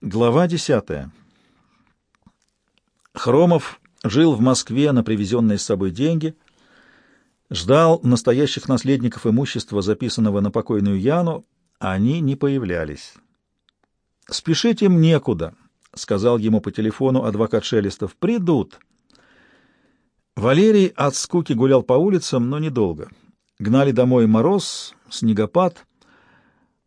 Глава десятая. Хромов жил в Москве на привезенные с собой деньги, ждал настоящих наследников имущества, записанного на покойную Яну, а они не появлялись. «Спешить им некуда», — сказал ему по телефону адвокат Шелестов. «Придут». Валерий от скуки гулял по улицам, но недолго. Гнали домой мороз, снегопад —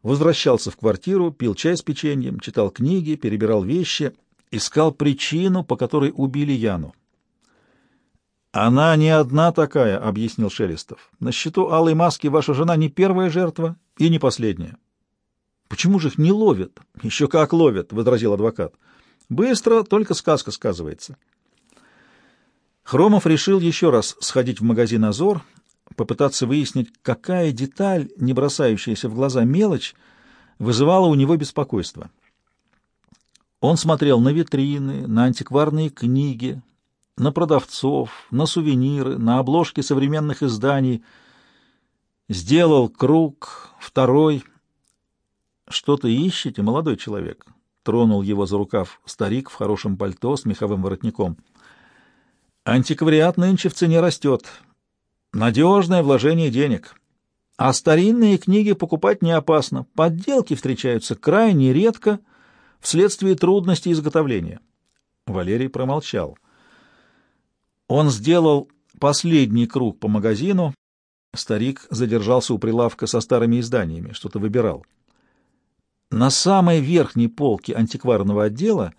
Возвращался в квартиру, пил чай с печеньем, читал книги, перебирал вещи, искал причину, по которой убили Яну. «Она не одна такая», — объяснил Шелестов. «На счету алой маски ваша жена не первая жертва и не последняя». «Почему же их не ловят?» «Еще как ловят», — возразил адвокат. «Быстро, только сказка сказывается». Хромов решил еще раз сходить в магазин «Азор», попытаться выяснить, какая деталь, не бросающаяся в глаза мелочь, вызывала у него беспокойство. Он смотрел на витрины, на антикварные книги, на продавцов, на сувениры, на обложки современных изданий. Сделал круг, второй. «Что-то ищете, молодой человек?» Тронул его за рукав старик в хорошем пальто с меховым воротником. «Антиквариат нынче в цене растет. Надежное вложение денег. А старинные книги покупать не опасно. Подделки встречаются крайне редко вследствие трудностей изготовления. Валерий промолчал. Он сделал последний круг по магазину. Старик задержался у прилавка со старыми изданиями, что-то выбирал. На самой верхней полке антикварного отдела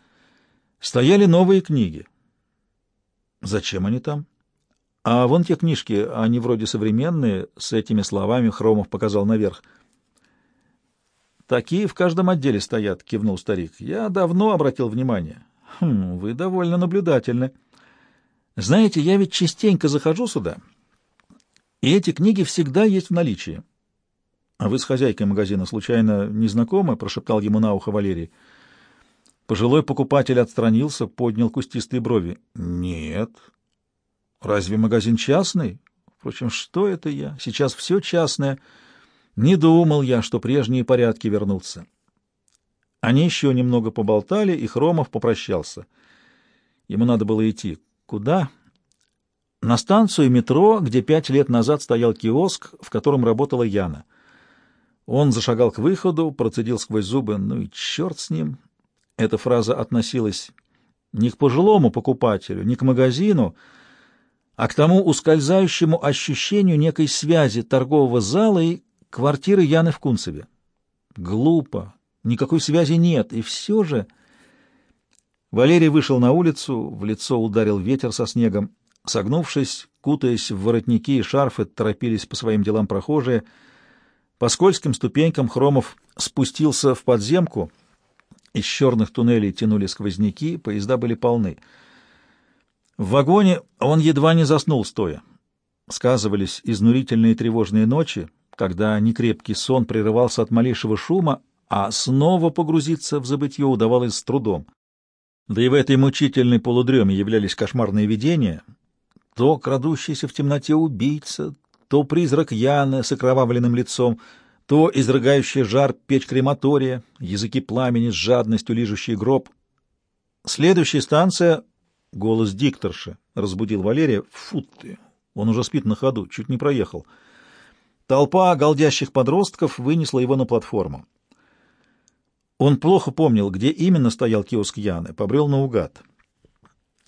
стояли новые книги. Зачем они там? А вон те книжки, они вроде современные, с этими словами Хромов показал наверх. Такие в каждом отделе стоят, кивнул старик. Я давно обратил внимание. Хм, вы довольно наблюдательны. Знаете, я ведь частенько захожу сюда, и эти книги всегда есть в наличии. А вы с хозяйкой магазина случайно не знакомы? прошептал ему на ухо Валерий. Пожилой покупатель отстранился, поднял кустистые брови. Нет, Разве магазин частный? Впрочем, что это я? Сейчас все частное. Не думал я, что прежние порядки вернутся. Они еще немного поболтали, и Хромов попрощался. Ему надо было идти. Куда? На станцию метро, где пять лет назад стоял киоск, в котором работала Яна. Он зашагал к выходу, процедил сквозь зубы. Ну и черт с ним. Эта фраза относилась не к пожилому покупателю, не к магазину, а к тому ускользающему ощущению некой связи торгового зала и квартиры Яны в Кунцеве. Глупо, никакой связи нет, и все же... Валерий вышел на улицу, в лицо ударил ветер со снегом. Согнувшись, кутаясь в воротники и шарфы, торопились по своим делам прохожие. По скользким ступенькам Хромов спустился в подземку. Из черных туннелей тянули сквозняки, поезда были полны — в вагоне он едва не заснул стоя. Сказывались изнурительные тревожные ночи, когда некрепкий сон прерывался от малейшего шума, а снова погрузиться в забытье удавалось с трудом. Да и в этой мучительной полудреме являлись кошмарные видения. То крадущийся в темноте убийца, то призрак Яны с окровавленным лицом, то изрыгающий жар печь крематория, языки пламени с жадностью лижущий гроб. Следующая станция Голос дикторши разбудил Валерия. Фу ты! Он уже спит на ходу, чуть не проехал. Толпа голдящих подростков вынесла его на платформу. Он плохо помнил, где именно стоял киоск Яны, побрел наугад.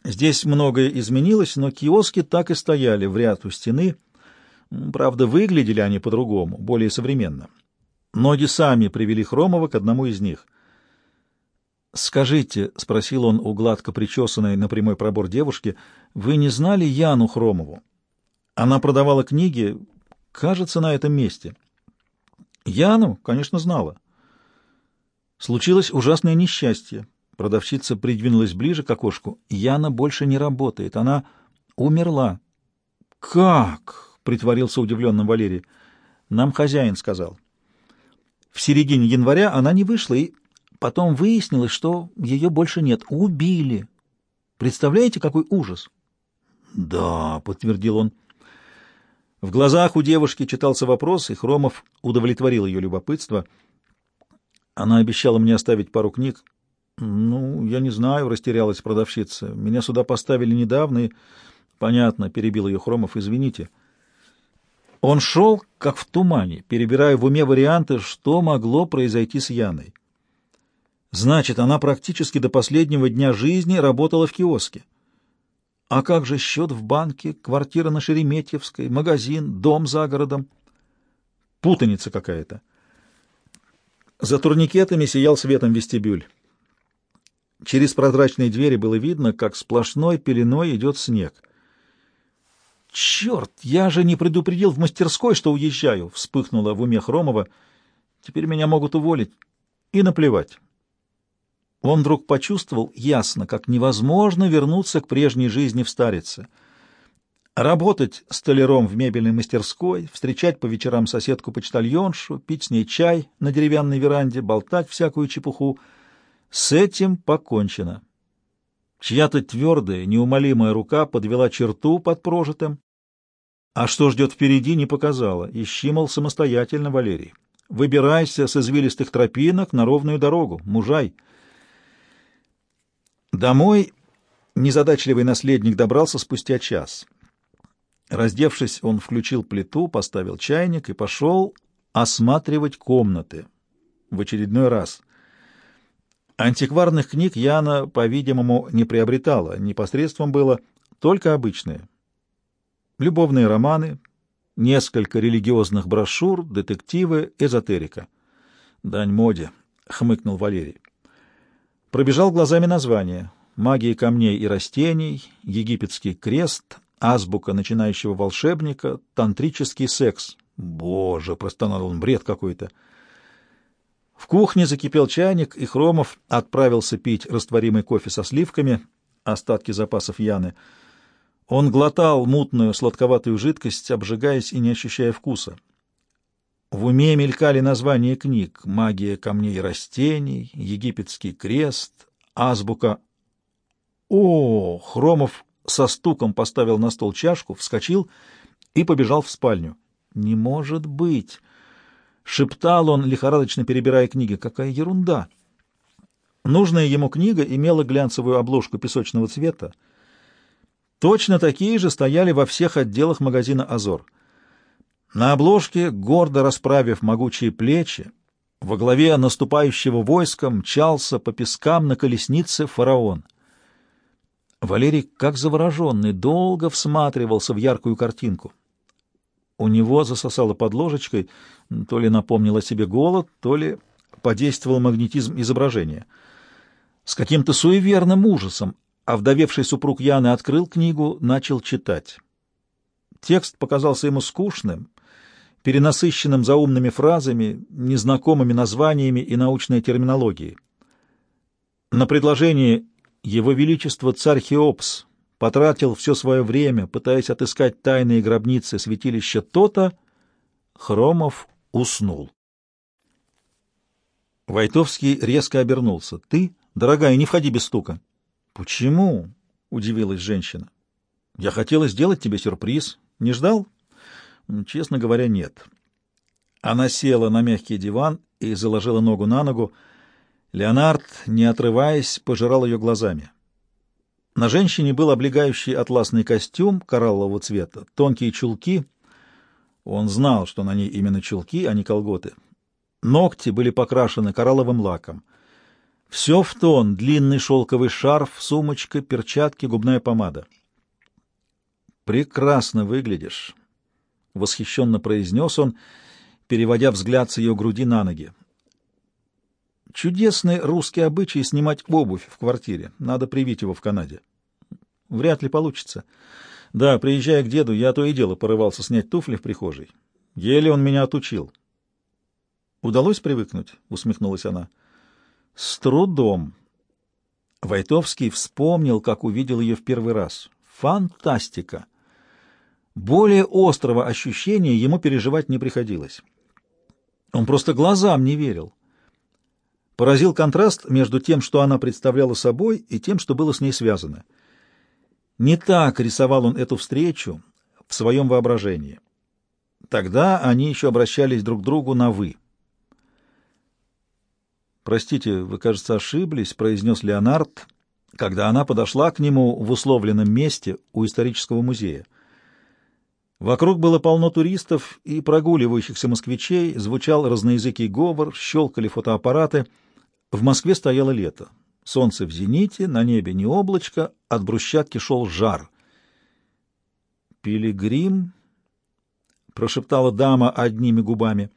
Здесь многое изменилось, но киоски так и стояли в ряд у стены. Правда, выглядели они по-другому, более современно. Ноги сами привели Хромова к одному из них. «Скажите», — спросил он у гладко причесанной на прямой пробор девушки, — «вы не знали Яну Хромову? Она продавала книги, кажется, на этом месте». «Яну, конечно, знала». Случилось ужасное несчастье. Продавщица придвинулась ближе к окошку. Яна больше не работает, она умерла. «Как?» — притворился удивленным Валерий. «Нам хозяин сказал». В середине января она не вышла и Потом выяснилось, что ее больше нет. Убили. Представляете, какой ужас? Да, подтвердил он. В глазах у девушки читался вопрос, и Хромов удовлетворил ее любопытство. Она обещала мне оставить пару книг. Ну, я не знаю, растерялась продавщица. Меня сюда поставили недавно и... Понятно, перебил ее Хромов, извините. Он шел, как в тумане, перебирая в уме варианты, что могло произойти с Яной. Значит, она практически до последнего дня жизни работала в киоске. А как же счет в банке, квартира на Шереметьевской, магазин, дом за городом? Путаница какая-то. За турникетами сиял светом вестибюль. Через прозрачные двери было видно, как сплошной пеленой идет снег. «Черт, я же не предупредил в мастерской, что уезжаю!» — вспыхнула в уме Хромова. «Теперь меня могут уволить. И наплевать». Он вдруг почувствовал ясно, как невозможно вернуться к прежней жизни в Старице. Работать столяром в мебельной мастерской, встречать по вечерам соседку-почтальоншу, пить с ней чай на деревянной веранде, болтать всякую чепуху — с этим покончено. Чья-то твердая, неумолимая рука подвела черту под прожитым, а что ждет впереди, не показала. Ищи, мол, самостоятельно, Валерий. Выбирайся с извилистых тропинок на ровную дорогу, мужай. Домой незадачливый наследник добрался спустя час. Раздевшись, он включил плиту, поставил чайник и пошел осматривать комнаты. В очередной раз — Антикварных книг Яна, по-видимому, не приобретала, непосредством было только обычные. Любовные романы, несколько религиозных брошюр, детективы, эзотерика. «Дань моде», — хмыкнул Валерий. Пробежал глазами названия. «Магия камней и растений», «Египетский крест», «Азбука начинающего волшебника», «Тантрический секс». «Боже!» — простонал он, бред какой-то. В кухне закипел чайник, и Хромов отправился пить растворимый кофе со сливками, остатки запасов Яны. Он глотал мутную сладковатую жидкость, обжигаясь и не ощущая вкуса. В уме мелькали названия книг «Магия камней и растений», «Египетский крест», «Азбука». О, Хромов со стуком поставил на стол чашку, вскочил и побежал в спальню. «Не может быть!» Шептал он, лихорадочно перебирая книги. Какая ерунда! Нужная ему книга имела глянцевую обложку песочного цвета. Точно такие же стояли во всех отделах магазина «Азор». На обложке, гордо расправив могучие плечи, во главе наступающего войска мчался по пескам на колеснице фараон. Валерий, как завороженный, долго всматривался в яркую картинку. У него засосало под ложечкой, то ли напомнил о себе голод, то ли подействовал магнетизм изображения. С каким-то суеверным ужасом овдовевший супруг Яны открыл книгу, начал читать. Текст показался ему скучным, перенасыщенным заумными фразами, незнакомыми названиями и научной терминологией. На предложение «Его Величество царь Хеопс» потратил все свое время, пытаясь отыскать тайные гробницы святилища то-то, Хромов уснул. Войтовский резко обернулся. — Ты, дорогая, не входи без стука. — Почему? — удивилась женщина. — Я хотела сделать тебе сюрприз. Не ждал? — Честно говоря, нет. Она села на мягкий диван и заложила ногу на ногу. Леонард, не отрываясь, пожирал ее глазами. На женщине был облегающий атласный костюм кораллового цвета, тонкие чулки. Он знал, что на ней именно чулки, а не колготы. Ногти были покрашены коралловым лаком. Все в тон — длинный шелковый шарф, сумочка, перчатки, губная помада. «Прекрасно выглядишь», — восхищенно произнес он, переводя взгляд с ее груди на ноги. Чудесный русский обычай снимать обувь в квартире. Надо привить его в Канаде. Вряд ли получится. Да, приезжая к деду, я то и дело порывался снять туфли в прихожей. Еле он меня отучил. Удалось привыкнуть? Усмехнулась она. С трудом. Войтовский вспомнил, как увидел ее в первый раз. Фантастика! Более острого ощущения ему переживать не приходилось. Он просто глазам не верил. Поразил контраст между тем, что она представляла собой, и тем, что было с ней связано. Не так рисовал он эту встречу в своем воображении. Тогда они еще обращались друг к другу на «вы». «Простите, вы, кажется, ошиблись», — произнес Леонард, когда она подошла к нему в условленном месте у исторического музея. Вокруг было полно туристов и прогуливающихся москвичей, звучал разноязыкий говор, щелкали фотоаппараты. В Москве стояло лето. Солнце в зените, на небе не облачко, от брусчатки шел жар. «Пилигрим?» — прошептала дама одними губами.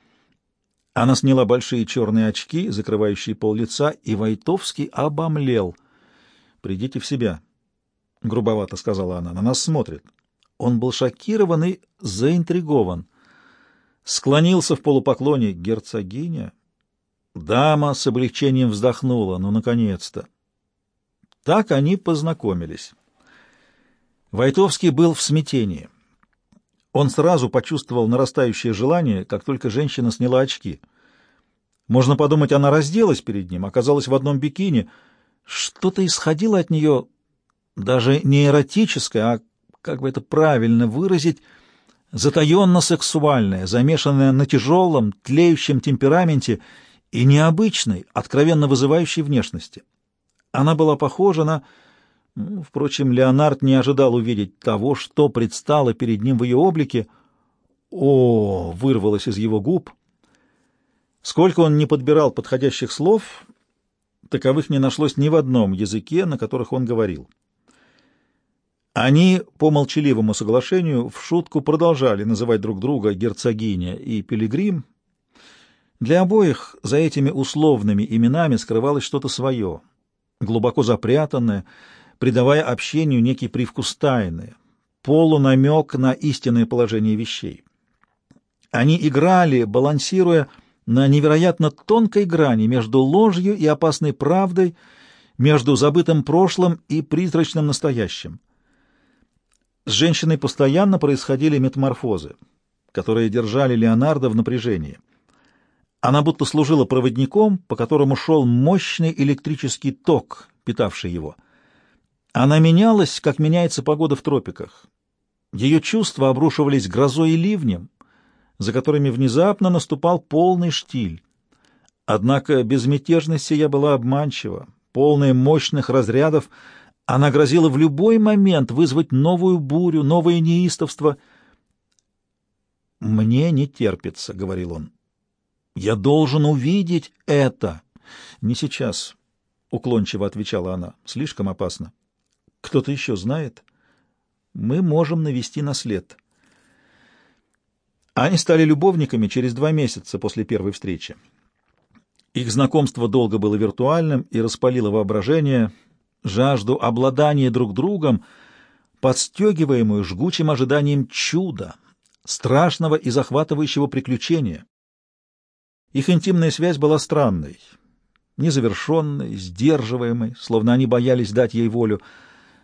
Она сняла большие черные очки, закрывающие пол лица, и Войтовский обомлел. «Придите в себя», — грубовато сказала она, — «на нас смотрит». Он был шокирован и заинтригован. Склонился в полупоклоне герцогиня. Дама с облегчением вздохнула. Ну, наконец-то! Так они познакомились. Войтовский был в смятении. Он сразу почувствовал нарастающее желание, как только женщина сняла очки. Можно подумать, она разделась перед ним, оказалась в одном бикини. Что-то исходило от нее, даже не эротическое, а, как бы это правильно выразить, затаенно-сексуальное, замешанное на тяжелом, тлеющем темпераменте и необычной, откровенно вызывающей внешности. Она была похожа на ну, впрочем, Леонард не ожидал увидеть того, что предстало перед ним в ее облике. «О!» — вырвалось из его губ. Сколько он не подбирал подходящих слов, таковых не нашлось ни в одном языке, на которых он говорил. Они по молчаливому соглашению в шутку продолжали называть друг друга герцогиня и пилигрим. Для обоих за этими условными именами скрывалось что-то свое, глубоко запрятанное, придавая общению некий привкус тайны, полунамек на истинное положение вещей. Они играли, балансируя на невероятно тонкой грани между ложью и опасной правдой, между забытым прошлым и призрачным настоящим. С женщиной постоянно происходили метаморфозы, которые держали Леонардо в напряжении. Она будто служила проводником, по которому шел мощный электрический ток, питавший его — она менялась, как меняется погода в тропиках. Ее чувства обрушивались грозой и ливнем, за которыми внезапно наступал полный штиль. Однако безмятежность сия была обманчива, полная мощных разрядов, она грозила в любой момент вызвать новую бурю, новое неистовство. «Мне не терпится», — говорил он. «Я должен увидеть это». «Не сейчас», — уклончиво отвечала она. «Слишком опасно». Кто-то еще знает? Мы можем навести на след. Они стали любовниками через два месяца после первой встречи. Их знакомство долго было виртуальным и распалило воображение, жажду обладания друг другом, подстегиваемую жгучим ожиданием чуда, страшного и захватывающего приключения. Их интимная связь была странной, незавершенной, сдерживаемой, словно они боялись дать ей волю —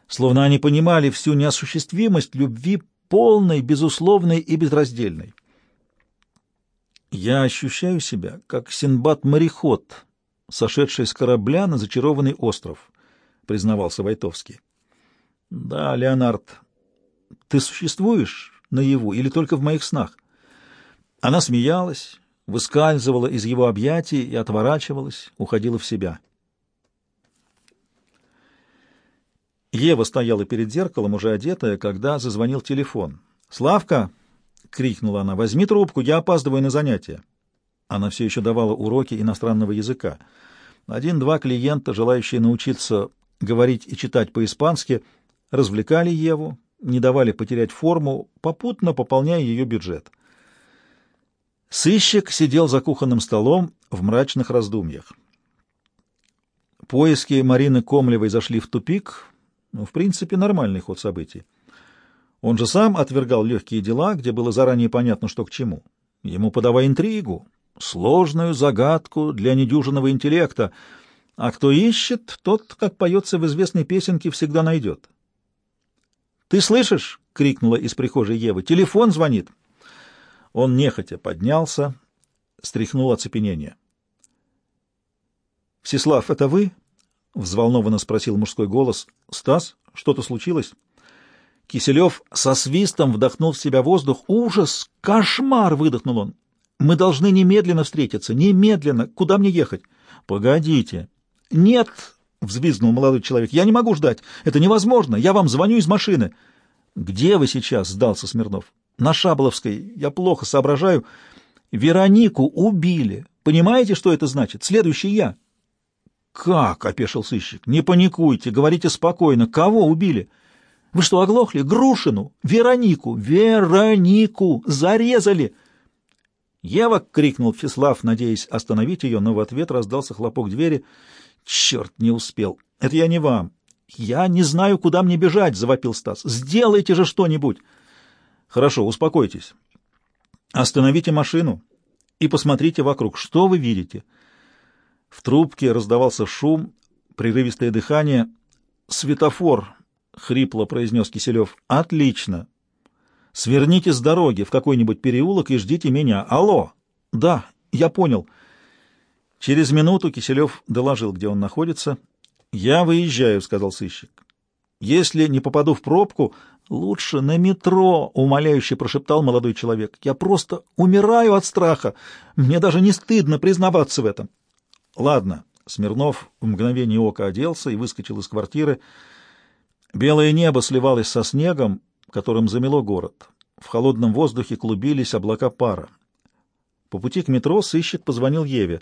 словно они понимали всю неосуществимость любви полной, безусловной и безраздельной. Я ощущаю себя, как Синбад-мореход, сошедший с корабля на зачарованный остров, — признавался Войтовский. — Да, Леонард, ты существуешь наяву или только в моих снах? Она смеялась, выскальзывала из его объятий и отворачивалась, уходила в себя. — Ева стояла перед зеркалом, уже одетая, когда зазвонил телефон. «Славка!» — крикнула она. «Возьми трубку, я опаздываю на занятия». Она все еще давала уроки иностранного языка. Один-два клиента, желающие научиться говорить и читать по-испански, развлекали Еву, не давали потерять форму, попутно пополняя ее бюджет. Сыщик сидел за кухонным столом в мрачных раздумьях. Поиски Марины Комлевой зашли в тупик, ну, в принципе, нормальный ход событий. Он же сам отвергал легкие дела, где было заранее понятно, что к чему. Ему подавай интригу, сложную загадку для недюжинного интеллекта, а кто ищет, тот, как поется в известной песенке, всегда найдет. «Ты слышишь?» — крикнула из прихожей Ева. «Телефон звонит!» Он нехотя поднялся, стряхнул оцепенение. «Всеслав, это вы?» — взволнованно спросил мужской голос. «Стас, что-то случилось?» Киселев со свистом вдохнул в себя воздух. «Ужас! Кошмар!» — выдохнул он. «Мы должны немедленно встретиться. Немедленно! Куда мне ехать?» Погодите. Нет, взвизгнул молодой человек. Я не могу ждать. Это невозможно. Я вам звоню из машины. Где вы сейчас? сдался Смирнов. На Шаболовской. Я плохо соображаю. Веронику убили. Понимаете, что это значит? Следующий я. Как? опешил сыщик. Не паникуйте, говорите спокойно. Кого убили? Вы что, оглохли? Грушину, Веронику, Веронику зарезали. Ева крикнул Фислав, надеясь остановить ее, но в ответ раздался хлопок двери. Черт, не успел. Это я не вам. Я не знаю, куда мне бежать, завопил Стас. Сделайте же что-нибудь. Хорошо, успокойтесь. Остановите машину и посмотрите вокруг. Что вы видите? В трубке раздавался шум, прерывистое дыхание. Светофор, хрипло произнес Киселев. Отлично. Сверните с дороги в какой-нибудь переулок и ждите меня. Алло! Да, я понял. Через минуту Киселев доложил, где он находится. «Я выезжаю», — сказал сыщик. «Если не попаду в пробку, лучше на метро», — умоляюще прошептал молодой человек. «Я просто умираю от страха. Мне даже не стыдно признаваться в этом». «Ладно». Смирнов в мгновение ока оделся и выскочил из квартиры. Белое небо сливалось со снегом, которым замело город. В холодном воздухе клубились облака пара. По пути к метро сыщик позвонил Еве.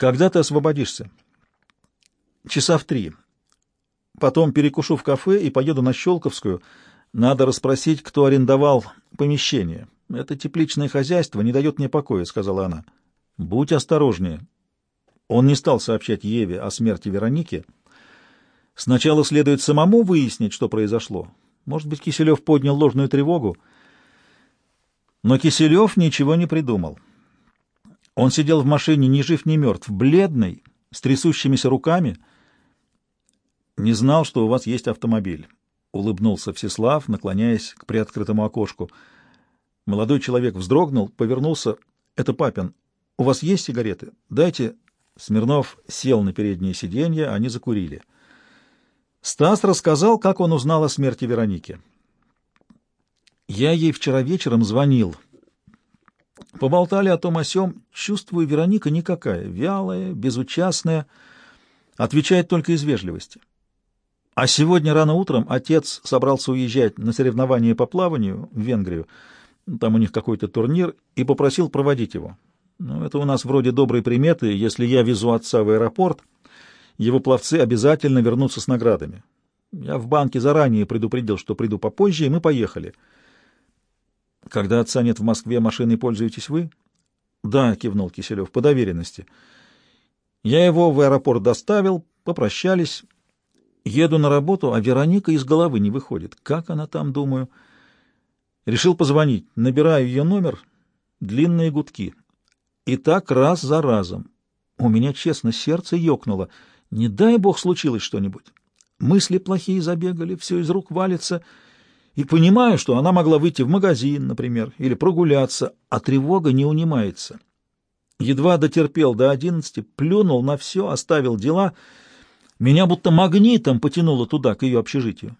«Когда ты освободишься?» «Часа в три. Потом перекушу в кафе и поеду на Щелковскую. Надо расспросить, кто арендовал помещение. Это тепличное хозяйство не дает мне покоя», — сказала она. «Будь осторожнее». Он не стал сообщать Еве о смерти Вероники. Сначала следует самому выяснить, что произошло. Может быть, Киселев поднял ложную тревогу? Но Киселев ничего не придумал. Он сидел в машине ни жив, ни мертв, бледный, с трясущимися руками. «Не знал, что у вас есть автомобиль», — улыбнулся Всеслав, наклоняясь к приоткрытому окошку. Молодой человек вздрогнул, повернулся. «Это папин. У вас есть сигареты? Дайте...» Смирнов сел на переднее сиденье, они закурили. Стас рассказал, как он узнал о смерти Вероники. «Я ей вчера вечером звонил. Поболтали о том о сём. Чувствую, Вероника никакая, вялая, безучастная, отвечает только из вежливости. А сегодня рано утром отец собрался уезжать на соревнования по плаванию в Венгрию, там у них какой-то турнир, и попросил проводить его. Ну, это у нас вроде доброй приметы, если я везу отца в аэропорт — его пловцы обязательно вернутся с наградами. Я в банке заранее предупредил, что приду попозже, и мы поехали. Когда отца нет в Москве, машиной пользуетесь вы? Да, кивнул Киселев, по доверенности. Я его в аэропорт доставил, попрощались. Еду на работу, а Вероника из головы не выходит. Как она там, думаю? Решил позвонить. Набираю ее номер. Длинные гудки. И так раз за разом. У меня, честно, сердце ёкнуло — не дай бог случилось что-нибудь. Мысли плохие забегали, все из рук валится. И понимаю, что она могла выйти в магазин, например, или прогуляться, а тревога не унимается. Едва дотерпел до одиннадцати, плюнул на все, оставил дела. Меня будто магнитом потянуло туда, к ее общежитию.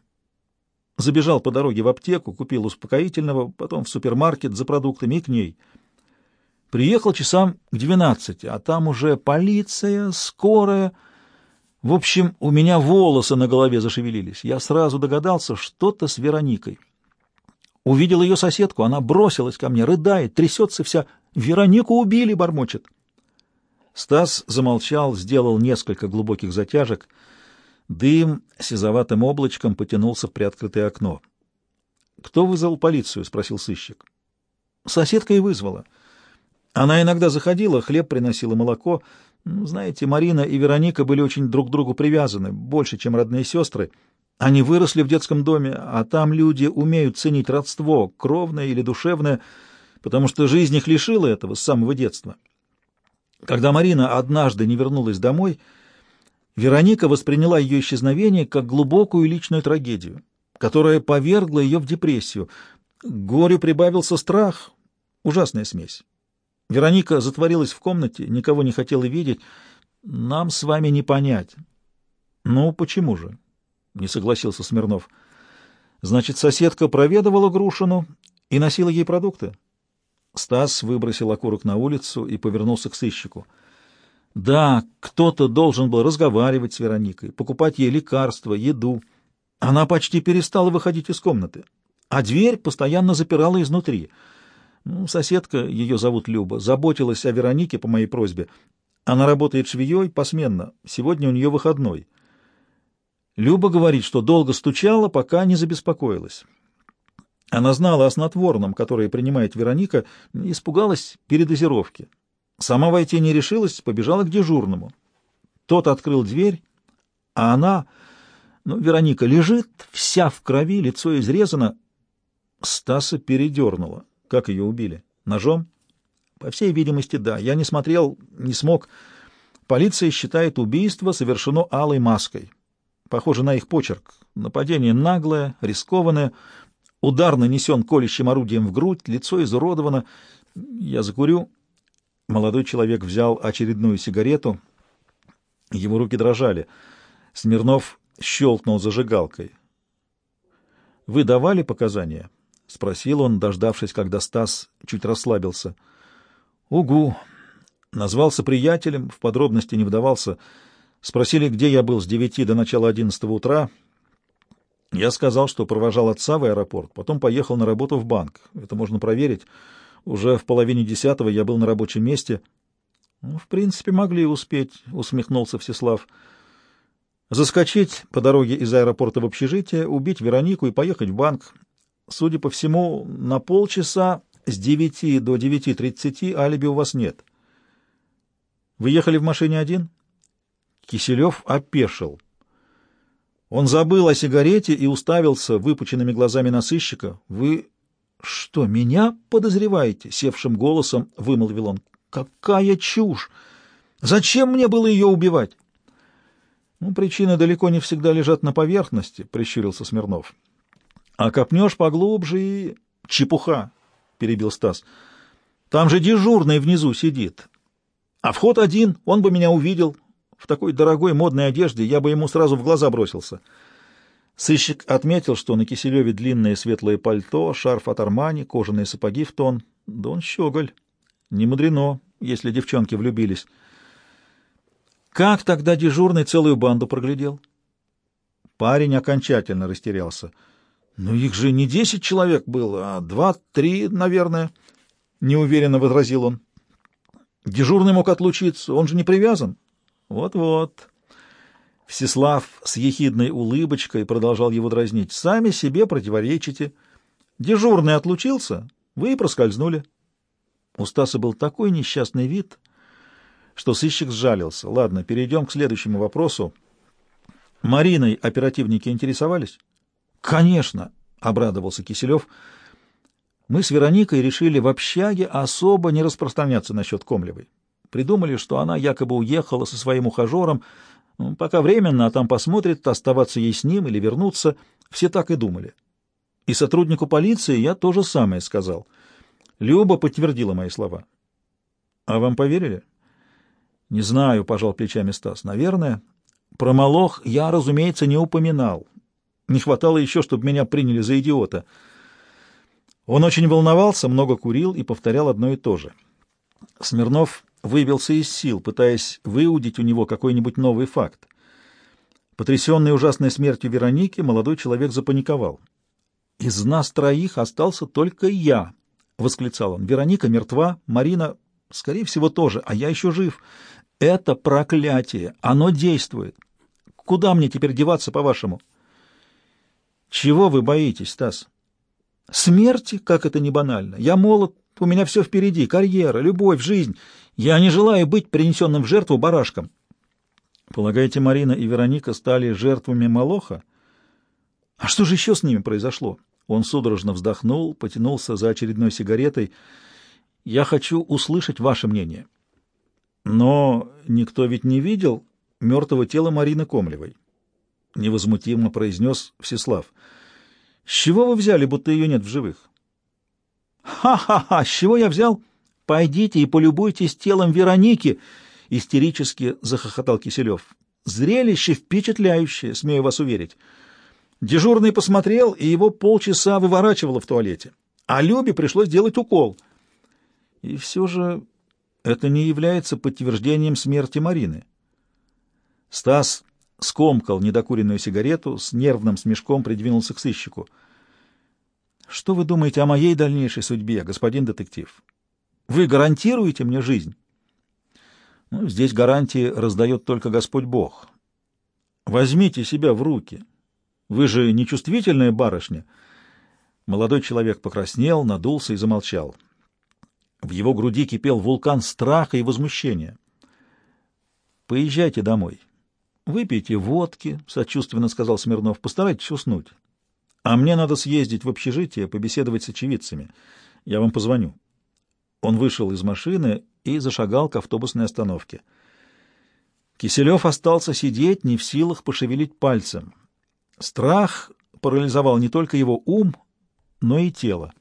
Забежал по дороге в аптеку, купил успокоительного, потом в супермаркет за продуктами и к ней. Приехал часам к двенадцати, а там уже полиция, скорая... В общем, у меня волосы на голове зашевелились. Я сразу догадался, что-то с Вероникой. Увидел ее соседку, она бросилась ко мне, рыдает, трясется вся. «Веронику убили!» — бормочет. Стас замолчал, сделал несколько глубоких затяжек. Дым сизоватым облачком потянулся в приоткрытое окно. «Кто вызвал полицию?» — спросил сыщик. «Соседка и вызвала. Она иногда заходила, хлеб приносила, молоко». Ну, знаете, Марина и Вероника были очень друг к другу привязаны, больше, чем родные сестры. Они выросли в детском доме, а там люди умеют ценить родство, кровное или душевное, потому что жизнь их лишила этого с самого детства. Когда Марина однажды не вернулась домой, Вероника восприняла ее исчезновение как глубокую личную трагедию, которая повергла ее в депрессию. К горю прибавился страх, ужасная смесь. Вероника затворилась в комнате, никого не хотела видеть. Нам с вами не понять. Ну, почему же? Не согласился Смирнов. Значит, соседка проведывала Грушину и носила ей продукты? Стас выбросил окурок на улицу и повернулся к сыщику. Да, кто-то должен был разговаривать с Вероникой, покупать ей лекарства, еду. Она почти перестала выходить из комнаты, а дверь постоянно запирала изнутри. Ну, соседка, ее зовут Люба, заботилась о Веронике по моей просьбе. Она работает швеей посменно, сегодня у нее выходной. Люба говорит, что долго стучала, пока не забеспокоилась. Она знала о снотворном, которое принимает Вероника, испугалась передозировки. Сама войти не решилась, побежала к дежурному. Тот открыл дверь, а она... Ну, Вероника лежит, вся в крови, лицо изрезано. Стаса передернула. Как ее убили? Ножом? По всей видимости, да. Я не смотрел, не смог. Полиция считает убийство совершено алой маской. Похоже на их почерк. Нападение наглое, рискованное. Удар нанесен колющим орудием в грудь, лицо изуродовано. Я закурю. Молодой человек взял очередную сигарету. Его руки дрожали. Смирнов щелкнул зажигалкой. «Вы давали показания?» — спросил он, дождавшись, когда Стас чуть расслабился. «Угу!» Назвался приятелем, в подробности не вдавался. Спросили, где я был с девяти до начала одиннадцатого утра. Я сказал, что провожал отца в аэропорт, потом поехал на работу в банк. Это можно проверить. Уже в половине десятого я был на рабочем месте. Ну, — В принципе, могли успеть, — усмехнулся Всеслав. — Заскочить по дороге из аэропорта в общежитие, убить Веронику и поехать в банк. Судя по всему, на полчаса с девяти до девяти тридцати алиби у вас нет. — Вы ехали в машине один? Киселев опешил. Он забыл о сигарете и уставился выпученными глазами на сыщика. — Вы «Что, меня подозреваете?» — севшим голосом вымолвил он. «Какая чушь! Зачем мне было ее убивать?» «Ну, причины далеко не всегда лежат на поверхности», — прищурился Смирнов. «А копнешь поглубже и...» «Чепуха!» — перебил Стас. «Там же дежурный внизу сидит. А вход один, он бы меня увидел. В такой дорогой модной одежде я бы ему сразу в глаза бросился». Сыщик отметил, что на Киселеве длинное светлое пальто, шарф от Армани, кожаные сапоги в тон. Да он щеголь. Не мудрено, если девчонки влюбились. Как тогда дежурный целую банду проглядел? Парень окончательно растерялся. «Ну, их же не десять человек было, а два-три, наверное», — неуверенно возразил он. «Дежурный мог отлучиться, он же не привязан». «Вот-вот», Всеслав с ехидной улыбочкой продолжал его дразнить. «Сами себе противоречите. Дежурный отлучился, вы и проскользнули». У Стаса был такой несчастный вид, что сыщик сжалился. «Ладно, перейдем к следующему вопросу. Мариной оперативники интересовались?» «Конечно!» — обрадовался Киселев. «Мы с Вероникой решили в общаге особо не распространяться насчет Комлевой. Придумали, что она якобы уехала со своим ухажером, — ну, пока временно, а там посмотрит, оставаться ей с ним или вернуться. Все так и думали. И сотруднику полиции я то же самое сказал. Люба подтвердила мои слова. — А вам поверили? — Не знаю, — пожал плечами Стас. — Наверное. Про Молох я, разумеется, не упоминал. Не хватало еще, чтобы меня приняли за идиота. Он очень волновался, много курил и повторял одно и то же. Смирнов выбился из сил, пытаясь выудить у него какой-нибудь новый факт. Потрясенный ужасной смертью Вероники, молодой человек запаниковал. «Из нас троих остался только я», — восклицал он. «Вероника мертва, Марина, скорее всего, тоже, а я еще жив. Это проклятие, оно действует. Куда мне теперь деваться, по-вашему?» «Чего вы боитесь, Стас?» «Смерти, как это не банально. Я молод, у меня все впереди, карьера, любовь, жизнь. Я не желаю быть принесенным в жертву барашком. Полагаете, Марина и Вероника стали жертвами Молоха? А что же еще с ними произошло? Он судорожно вздохнул, потянулся за очередной сигаретой. Я хочу услышать ваше мнение. Но никто ведь не видел мертвого тела Марины Комлевой. Невозмутимо произнес Всеслав. С чего вы взяли, будто ее нет в живых? Ха-ха-ха! С чего я взял? «Пойдите и полюбуйтесь телом Вероники!» — истерически захохотал Киселев. «Зрелище впечатляющее, смею вас уверить. Дежурный посмотрел, и его полчаса выворачивало в туалете. А Любе пришлось делать укол. И все же это не является подтверждением смерти Марины. Стас скомкал недокуренную сигарету, с нервным смешком придвинулся к сыщику. «Что вы думаете о моей дальнейшей судьбе, господин детектив? Вы гарантируете мне жизнь?» ну, «Здесь гарантии раздает только Господь Бог. Возьмите себя в руки. Вы же не чувствительная барышня». Молодой человек покраснел, надулся и замолчал. В его груди кипел вулкан страха и возмущения. «Поезжайте домой. Выпейте водки», — сочувственно сказал Смирнов. «Постарайтесь уснуть. А мне надо съездить в общежитие, побеседовать с очевидцами. Я вам позвоню». Он вышел из машины и зашагал к автобусной остановке. Киселев остался сидеть, не в силах пошевелить пальцем. Страх парализовал не только его ум, но и тело.